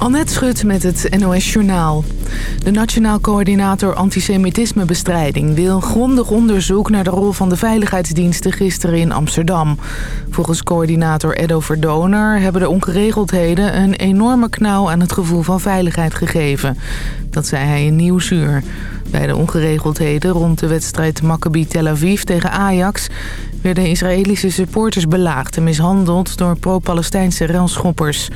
Annette Schut met het NOS Journaal. De Nationaal Coördinator Antisemitismebestrijding wil grondig onderzoek naar de rol van de veiligheidsdiensten gisteren in Amsterdam. Volgens coördinator Edo Verdoner hebben de ongeregeldheden een enorme knauw aan het gevoel van veiligheid gegeven. Dat zei hij in Nieuwsuur. Bij de ongeregeldheden rond de wedstrijd Maccabi Tel Aviv tegen Ajax... werden Israëlische supporters belaagd en mishandeld door pro-Palestijnse relschoppers.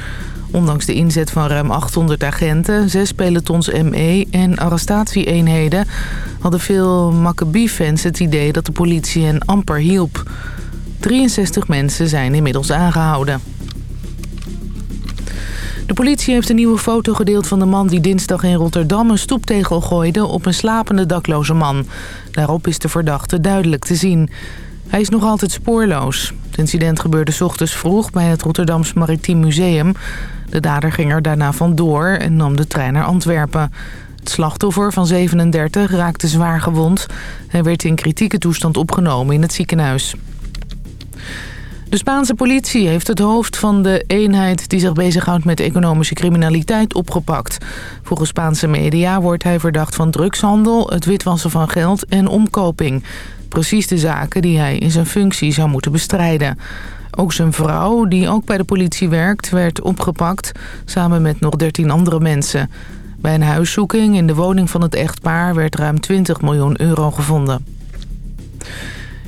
Ondanks de inzet van ruim 800 agenten, zes pelotons ME en arrestatieeenheden... hadden veel Maccabi-fans het idee dat de politie hen amper hielp. 63 mensen zijn inmiddels aangehouden. De politie heeft een nieuwe foto gedeeld van de man die dinsdag in Rotterdam een stoeptegel gooide op een slapende dakloze man. Daarop is de verdachte duidelijk te zien. Hij is nog altijd spoorloos. Het incident gebeurde ochtends vroeg bij het Rotterdams Maritiem Museum. De dader ging er daarna vandoor en nam de trein naar Antwerpen. Het slachtoffer van 37 raakte zwaar gewond. Hij werd in kritieke toestand opgenomen in het ziekenhuis. De Spaanse politie heeft het hoofd van de eenheid die zich bezighoudt met economische criminaliteit opgepakt. Volgens Spaanse media wordt hij verdacht van drugshandel, het witwassen van geld en omkoping. Precies de zaken die hij in zijn functie zou moeten bestrijden. Ook zijn vrouw, die ook bij de politie werkt, werd opgepakt... samen met nog 13 andere mensen. Bij een huiszoeking in de woning van het echtpaar... werd ruim 20 miljoen euro gevonden.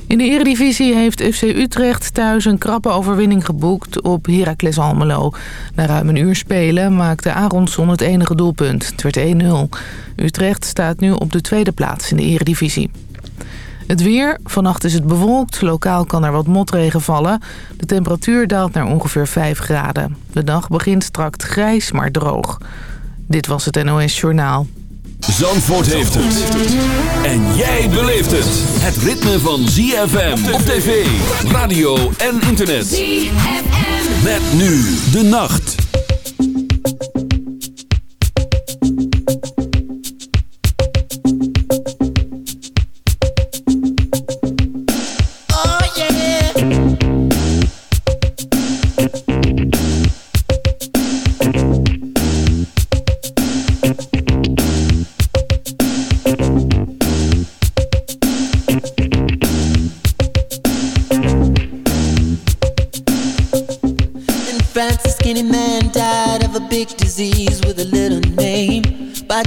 In de eredivisie heeft FC Utrecht thuis een krappe overwinning geboekt op Heracles Almelo. Na ruim een uur spelen maakte Aronson het enige doelpunt. Het werd 1-0. Utrecht staat nu op de tweede plaats in de eredivisie. Het weer. Vannacht is het bewolkt. Lokaal kan er wat motregen vallen. De temperatuur daalt naar ongeveer 5 graden. De dag begint straks grijs, maar droog. Dit was het NOS Journaal. Zandvoort heeft het. En jij beleeft het. Het ritme van ZFM op tv, radio en internet. ZFM. Met nu de nacht.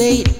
made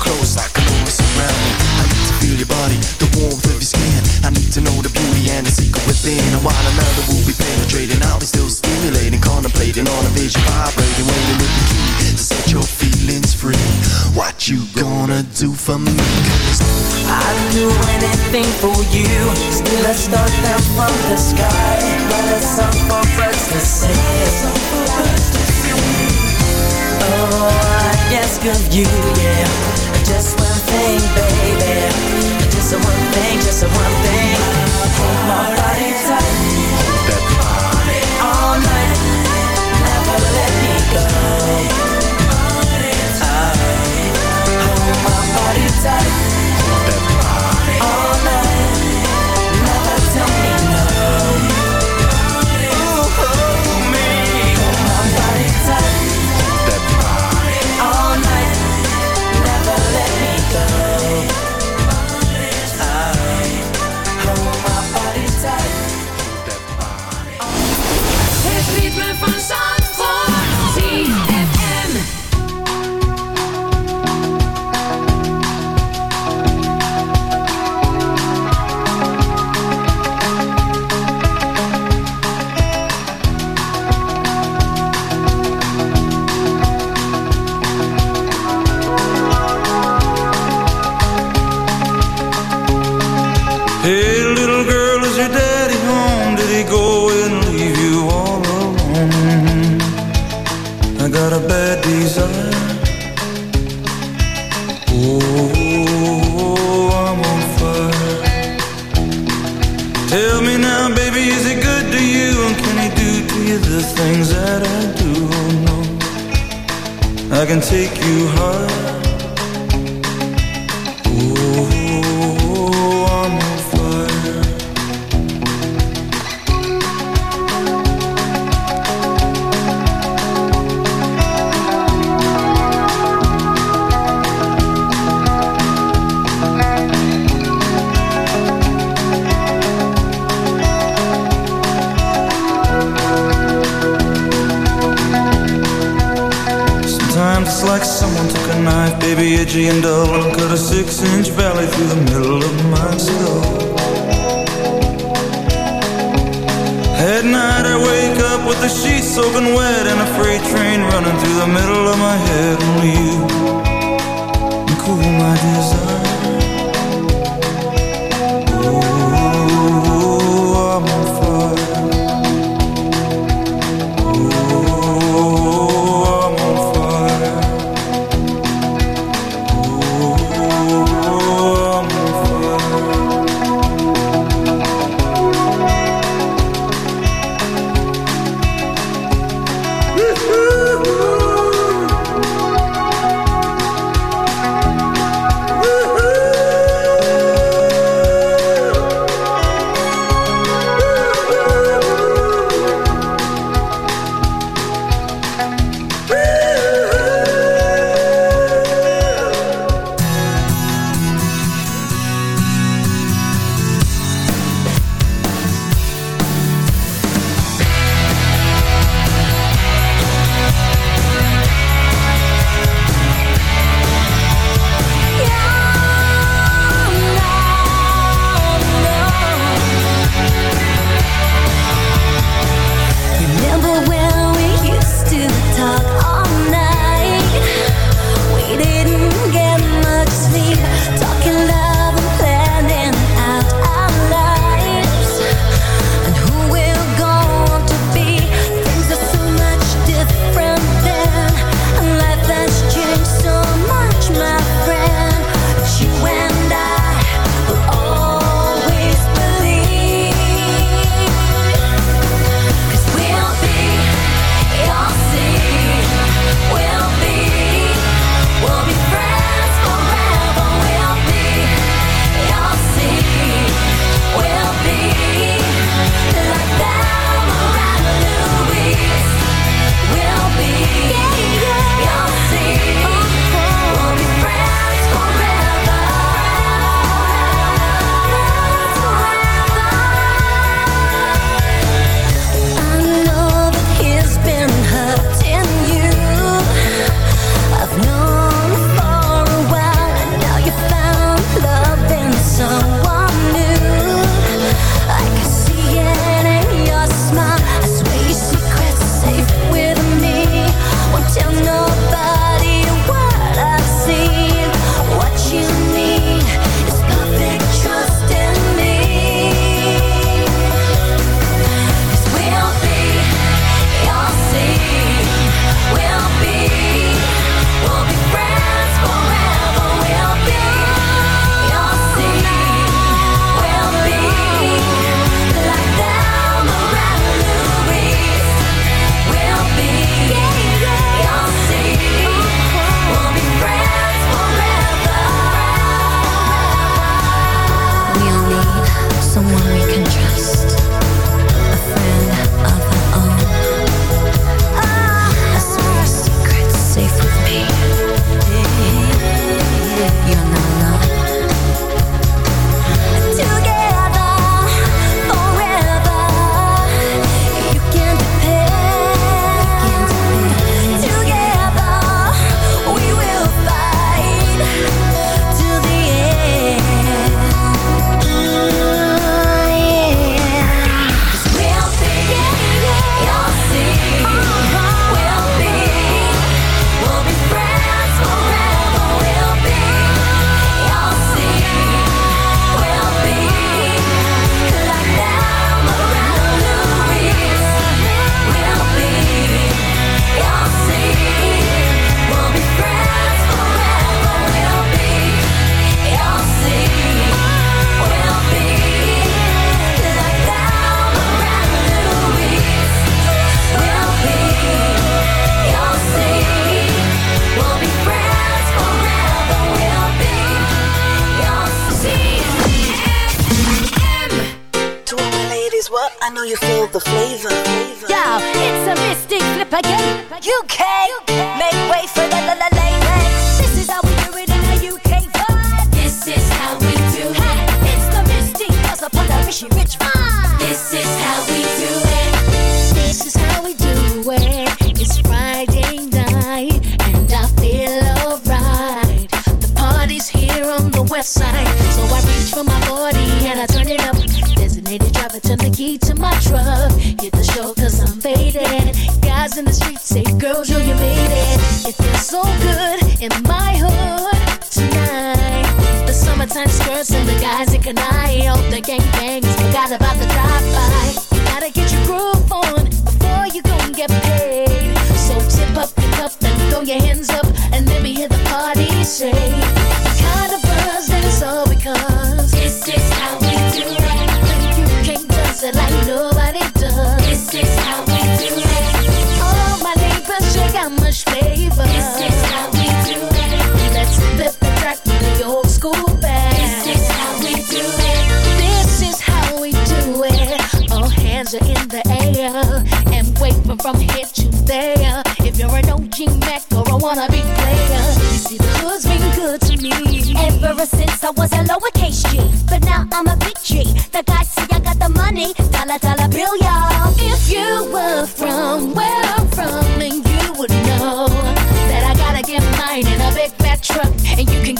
close like a noise around me. I need to feel your body, the warmth of your skin. I need to know the beauty and the secret within. And while another will be penetrating, I'll be still stimulating, contemplating on a vision, vibrating, waiting with the key to set your feelings free. What you gonna do for me? Cause I'd do anything for you. Still, I start down from the sky, but it's up for us to see. Oh, I ask of you, yeah. Just one thing, baby. Just one thing, just one thing. Hold my body tight.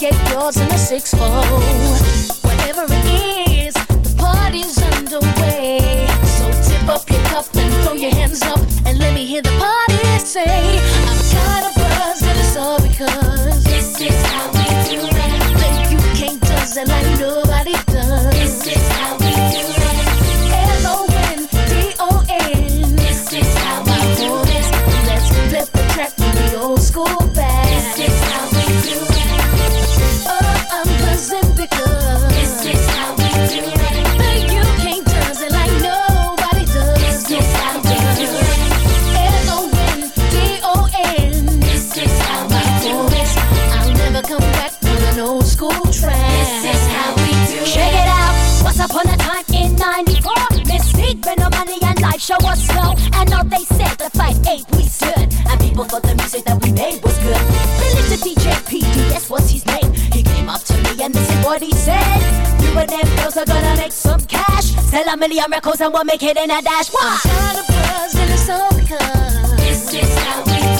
get yours in a six-fold. Whatever it is, the party's underway. So tip up your cup and throw your hands up and let me hear the party say, I'm tired of buzz and it's all because this is how we do it. Thank you can't does it like no. like show us snow. And all they said, the fight ain't we stood. And people thought the music that we made was good. Billy the DJ PD, that's what's his name. He came up to me and this is what he said. You and them girls are gonna make some cash. Sell a million records and we'll make it in a dash. What? I'm tired of buzzing, it's all because this is how we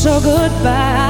so goodbye.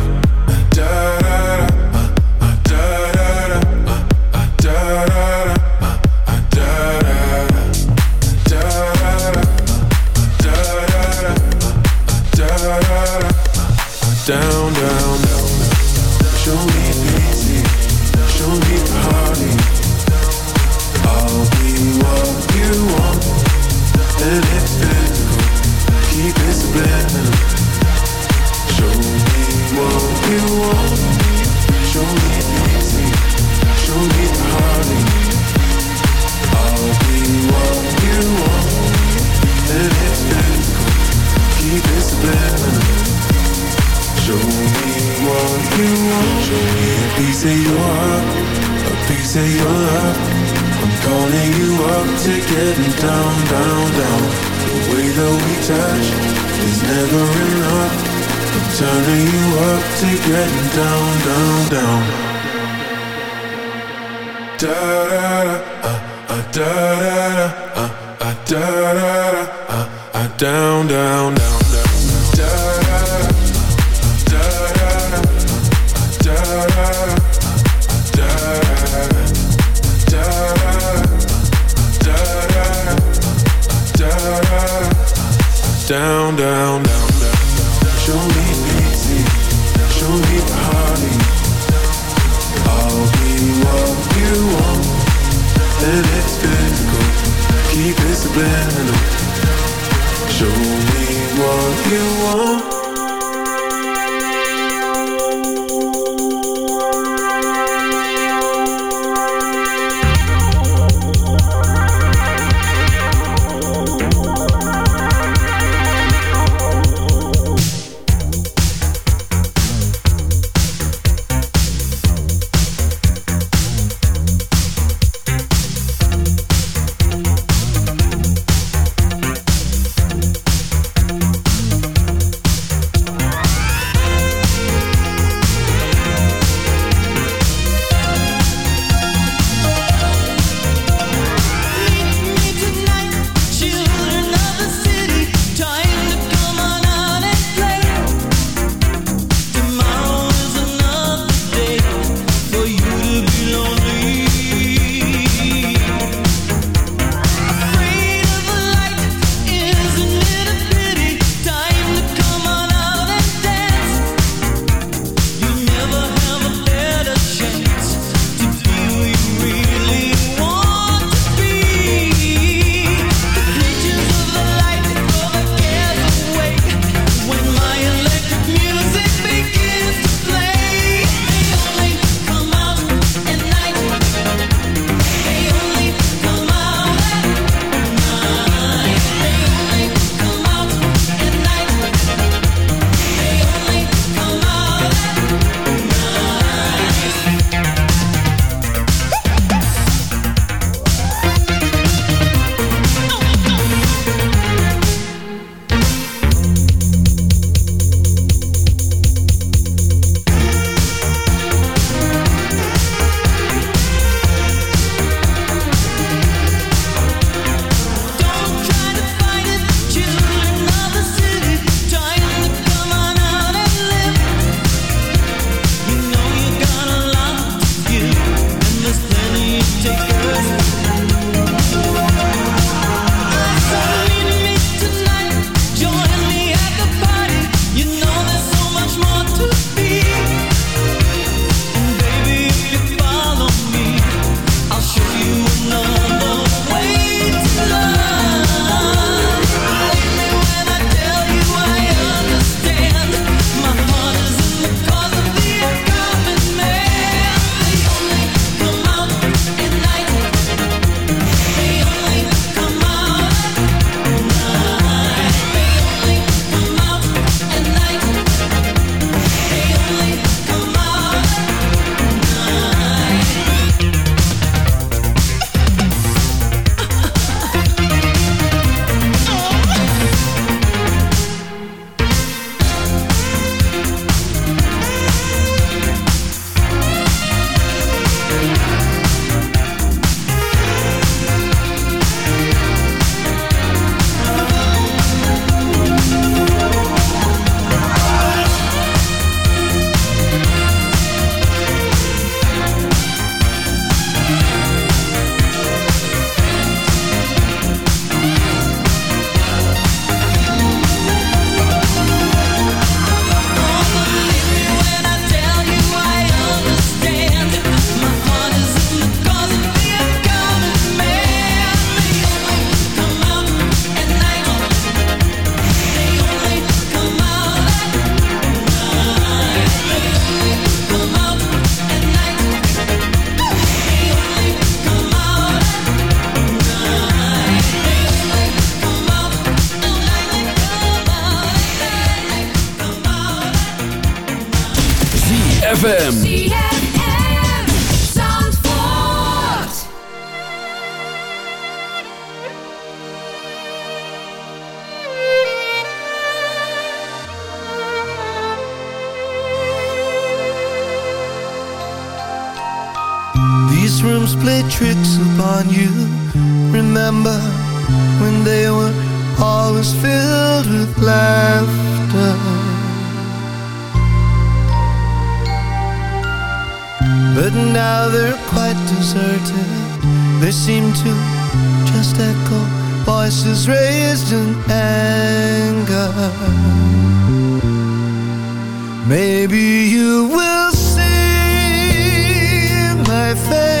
ZFM. These rooms play tricks upon you. Remember when they were always filled another quite deserted. They seem to just echo voices raised in anger. Maybe you will see my face.